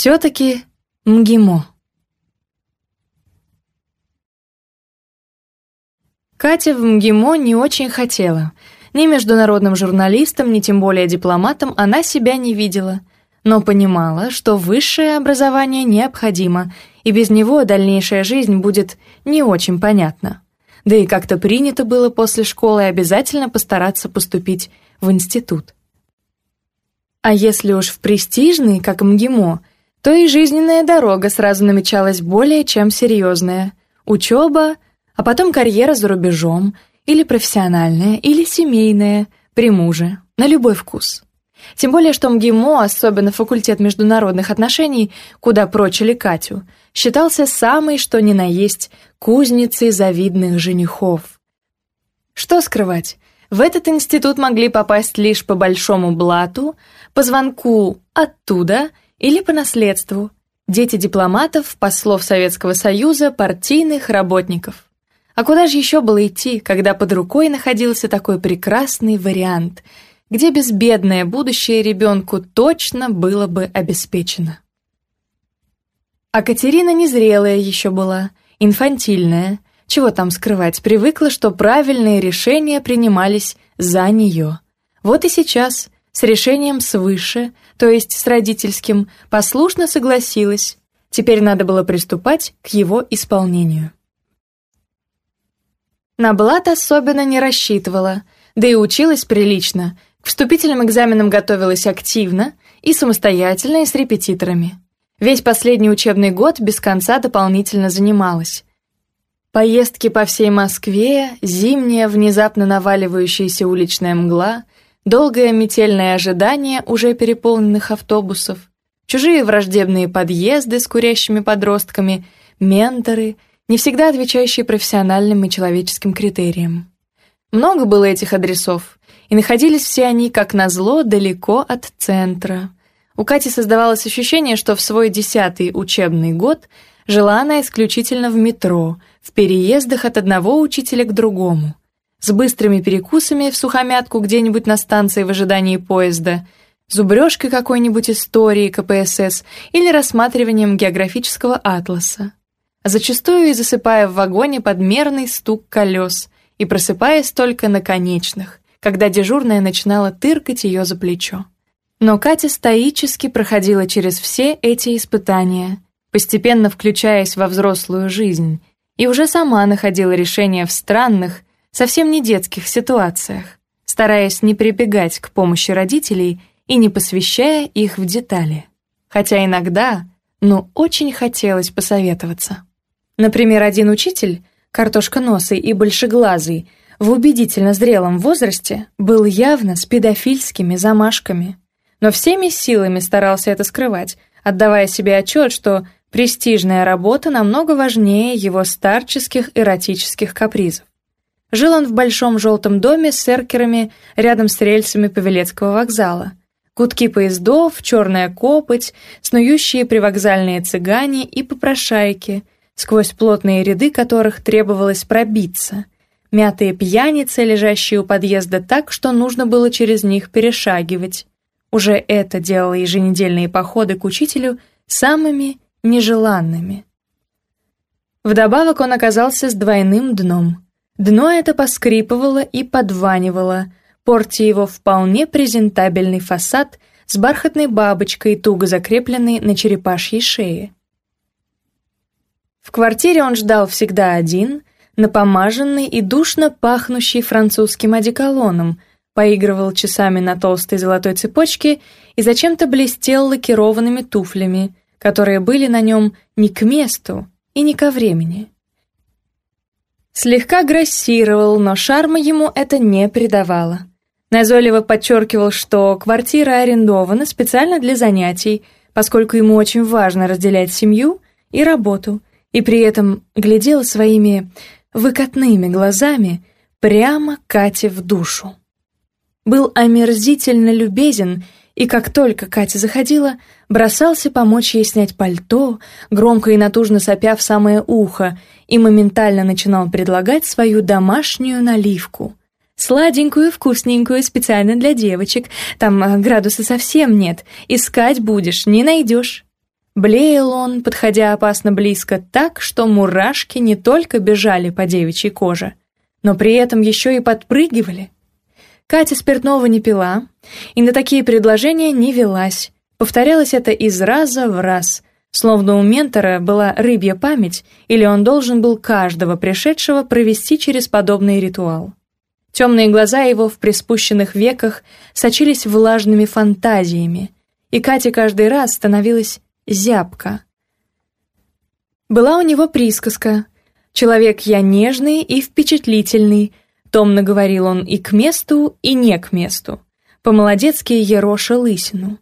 все-таки МГИМО. Катя в МГИМО не очень хотела. Ни международным журналистом, ни тем более дипломатом она себя не видела, но понимала, что высшее образование необходимо, и без него дальнейшая жизнь будет не очень понятна. Да и как-то принято было после школы обязательно постараться поступить в институт. А если уж в престижный, как МГИМО, то и жизненная дорога сразу намечалась более чем серьезная. Учеба, а потом карьера за рубежом, или профессиональная, или семейная, при муже, на любой вкус. Тем более, что МГИМО, особенно факультет международных отношений, куда прочили Катю, считался самой, что ни на есть, кузницей завидных женихов. Что скрывать, в этот институт могли попасть лишь по большому блату, по звонку оттуда или по наследству, дети дипломатов, послов Советского Союза, партийных работников. А куда же еще было идти, когда под рукой находился такой прекрасный вариант, где безбедное будущее ребенку точно было бы обеспечено? А Катерина незрелая еще была, инфантильная, чего там скрывать, привыкла, что правильные решения принимались за нее. Вот и сейчас – с решением свыше, то есть с родительским, послушно согласилась. Теперь надо было приступать к его исполнению. На блат особенно не рассчитывала, да и училась прилично, к вступительным экзаменам готовилась активно и самостоятельно и с репетиторами. Весь последний учебный год без конца дополнительно занималась. Поездки по всей Москве, зимняя, внезапно наваливающаяся уличная мгла — долгое метельное ожидание уже переполненных автобусов, чужие враждебные подъезды с курящими подростками, менторы, не всегда отвечающие профессиональным и человеческим критериям. Много было этих адресов, и находились все они, как назло, далеко от центра. У Кати создавалось ощущение, что в свой десятый учебный год жила она исключительно в метро, в переездах от одного учителя к другому – с быстрыми перекусами в сухомятку где-нибудь на станции в ожидании поезда, зубрежкой какой-нибудь истории КПСС или рассматриванием географического атласа, а зачастую и засыпая в вагоне под мерный стук колес и просыпаясь только на конечных, когда дежурная начинала тыркать ее за плечо. Но Катя стоически проходила через все эти испытания, постепенно включаясь во взрослую жизнь, и уже сама находила решения в странных, совсем не детских ситуациях, стараясь не прибегать к помощи родителей и не посвящая их в детали. Хотя иногда, но очень хотелось посоветоваться. Например, один учитель, картошконосый и большеглазый, в убедительно зрелом возрасте был явно с педофильскими замашками. Но всеми силами старался это скрывать, отдавая себе отчет, что престижная работа намного важнее его старческих эротических капризов. Жил он в большом желтом доме с эркерами рядом с рельсами Павелецкого вокзала. Кутки поездов, черная копоть, снующие привокзальные цыгане и попрошайки, сквозь плотные ряды которых требовалось пробиться. Мятые пьяницы, лежащие у подъезда так, что нужно было через них перешагивать. Уже это делало еженедельные походы к учителю самыми нежеланными. Вдобавок он оказался с двойным дном — Дно это поскрипывало и подванивало, портя его вполне презентабельный фасад с бархатной бабочкой, туго закрепленной на черепашьей шее. В квартире он ждал всегда один, напомаженный и душно пахнущий французским одеколоном, поигрывал часами на толстой золотой цепочке и зачем-то блестел лакированными туфлями, которые были на нем не к месту и не ко времени слегка грассировал, но шарма ему это не придавало. Назолево подчеркивал, что квартира арендована специально для занятий, поскольку ему очень важно разделять семью и работу, и при этом глядел своими выкатными глазами прямо Кате в душу. Был омерзительно любезен и как только Катя заходила, бросался помочь ей снять пальто, громко и натужно сопя в самое ухо, и моментально начинал предлагать свою домашнюю наливку. Сладенькую, вкусненькую, специально для девочек. Там э, градуса совсем нет. Искать будешь, не найдешь. Блеял он, подходя опасно близко, так, что мурашки не только бежали по девичьей коже, но при этом еще и подпрыгивали. Катя спиртного не пила и на такие предложения не велась. Повторялось это из раза в раз, Словно у ментора была рыбья память, или он должен был каждого пришедшего провести через подобный ритуал. Темные глаза его в приспущенных веках сочились влажными фантазиями, и Кате каждый раз становилась зябка. Была у него присказка «Человек я нежный и впечатлительный», томно говорил он и к месту, и не к месту, по-молодецки ероша лысину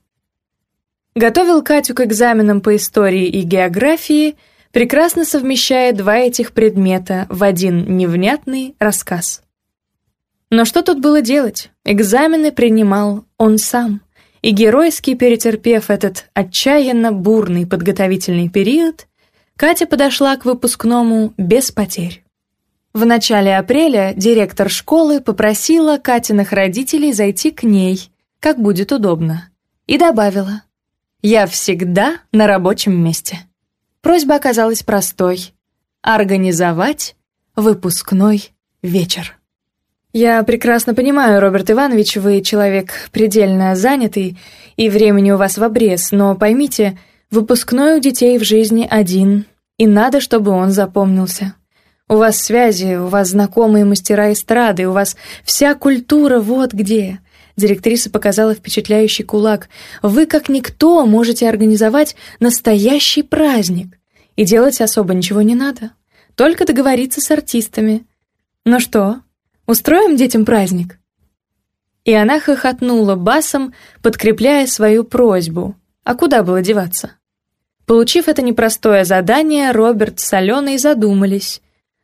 готовил Катю к экзаменам по истории и географии, прекрасно совмещая два этих предмета в один невнятный рассказ. Но что тут было делать? Экзамены принимал он сам, и героически перетерпев этот отчаянно бурный подготовительный период, Катя подошла к выпускному без потерь. В начале апреля директор школы попросила Катиных родителей зайти к ней, как будет удобно, и добавила – я всегда на рабочем месте. Просьба оказалась простой. Организовать выпускной вечер. Я прекрасно понимаю, Роберт Иванович, вы человек предельно занятый, и времени у вас в обрез, но поймите, выпускной у детей в жизни один, и надо, чтобы он запомнился. У вас связи, у вас знакомые мастера эстрады, у вас вся культура вот где. Директриса показала впечатляющий кулак. «Вы, как никто, можете организовать настоящий праздник. И делать особо ничего не надо. Только договориться с артистами. Ну что, устроим детям праздник?» И она хохотнула басом, подкрепляя свою просьбу. А куда было деваться? Получив это непростое задание, Роберт с Аленой задумались.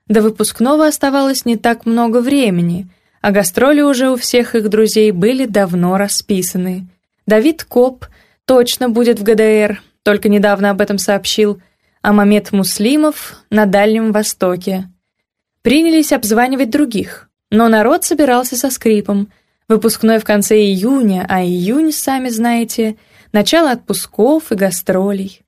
До выпускного оставалось не так много времени — а гастроли уже у всех их друзей были давно расписаны. Давид Коп точно будет в ГДР, только недавно об этом сообщил, а Мамед Муслимов на Дальнем Востоке. Принялись обзванивать других, но народ собирался со скрипом. Выпускной в конце июня, а июнь, сами знаете, начало отпусков и гастролей.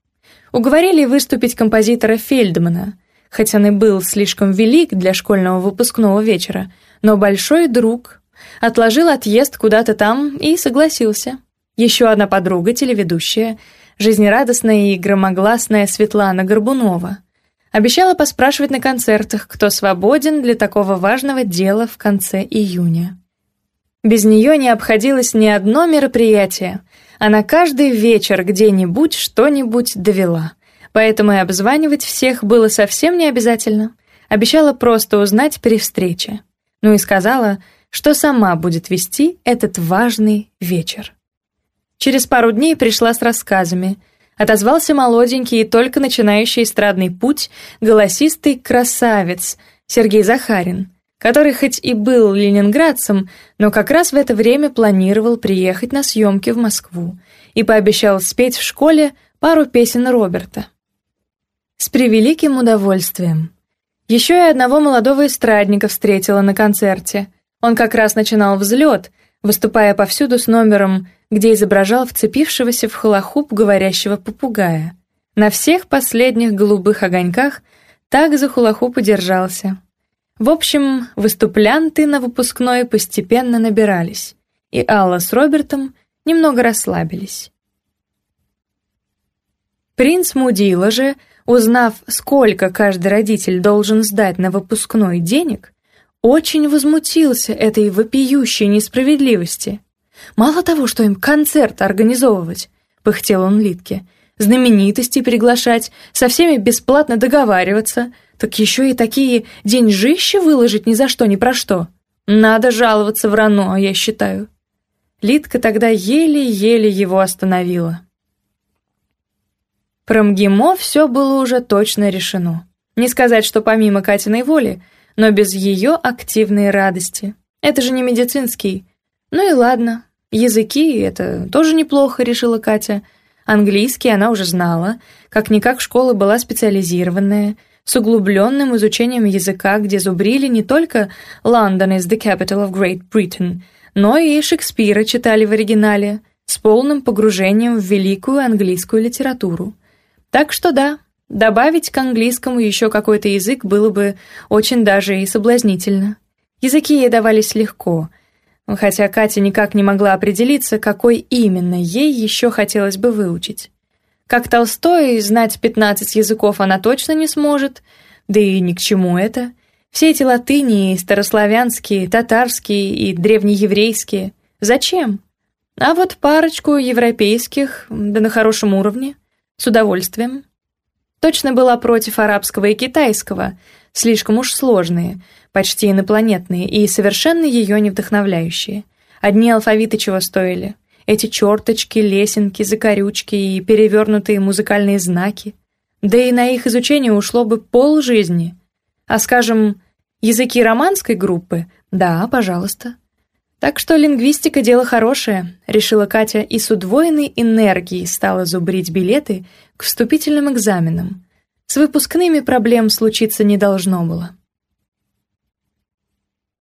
Уговорили выступить композитора Фельдмана, хотя он и был слишком велик для школьного выпускного вечера — но большой друг отложил отъезд куда-то там и согласился. Еще одна подруга, телеведущая, жизнерадостная и громогласная Светлана Горбунова, обещала поспрашивать на концертах, кто свободен для такого важного дела в конце июня. Без нее не обходилось ни одно мероприятие. Она каждый вечер где-нибудь что-нибудь довела. Поэтому и обзванивать всех было совсем не обязательно. Обещала просто узнать при встрече ну и сказала, что сама будет вести этот важный вечер. Через пару дней пришла с рассказами. Отозвался молоденький и только начинающий эстрадный путь голосистый красавец Сергей Захарин, который хоть и был ленинградцем, но как раз в это время планировал приехать на съемки в Москву и пообещал спеть в школе пару песен Роберта. С превеликим удовольствием. Еще и одного молодого эстрадника встретила на концерте. Он как раз начинал взлет, выступая повсюду с номером, где изображал вцепившегося в холохуп говорящего попугая. На всех последних голубых огоньках так за хулахуп удержался. В общем, выступлянты на выпускной постепенно набирались, и Алла с Робертом немного расслабились. Принц Мудила же — Узнав, сколько каждый родитель должен сдать на выпускной денег, очень возмутился этой вопиющей несправедливости. «Мало того, что им концерт организовывать», — пыхтел он Литке, «знаменитости приглашать, со всеми бесплатно договариваться, так еще и такие деньжища выложить ни за что, ни про что. Надо жаловаться в РАНО, я считаю». Литка тогда еле-еле его остановила. Промгимо все было уже точно решено. Не сказать, что помимо Катиной воли, но без ее активной радости. Это же не медицинский. Ну и ладно, языки — это тоже неплохо, решила Катя. Английский она уже знала, как-никак школа была специализированная, с углубленным изучением языка, где зубрили не только «London is the capital of Great Britain», но и Шекспира читали в оригинале, с полным погружением в великую английскую литературу. Так что да, добавить к английскому еще какой-то язык было бы очень даже и соблазнительно. Языки ей давались легко, хотя Катя никак не могла определиться, какой именно ей еще хотелось бы выучить. Как Толстой, знать 15 языков она точно не сможет, да и ни к чему это. Все эти латыни, старославянские, татарские и древнееврейские. Зачем? А вот парочку европейских, да на хорошем уровне – с удовольствием. Точно была против арабского и китайского, слишком уж сложные, почти инопланетные и совершенно ее не вдохновляющие. Одни алфавиты чего стоили. Эти черточки, лесенки, закорючки и перевернутые музыкальные знаки. Да и на их изучение ушло бы пол жизни. А скажем, языки романской группы? Да, пожалуйста. Так что лингвистика — дело хорошее, решила Катя и с удвоенной энергией стала зубрить билеты к вступительным экзаменам. С выпускными проблем случиться не должно было.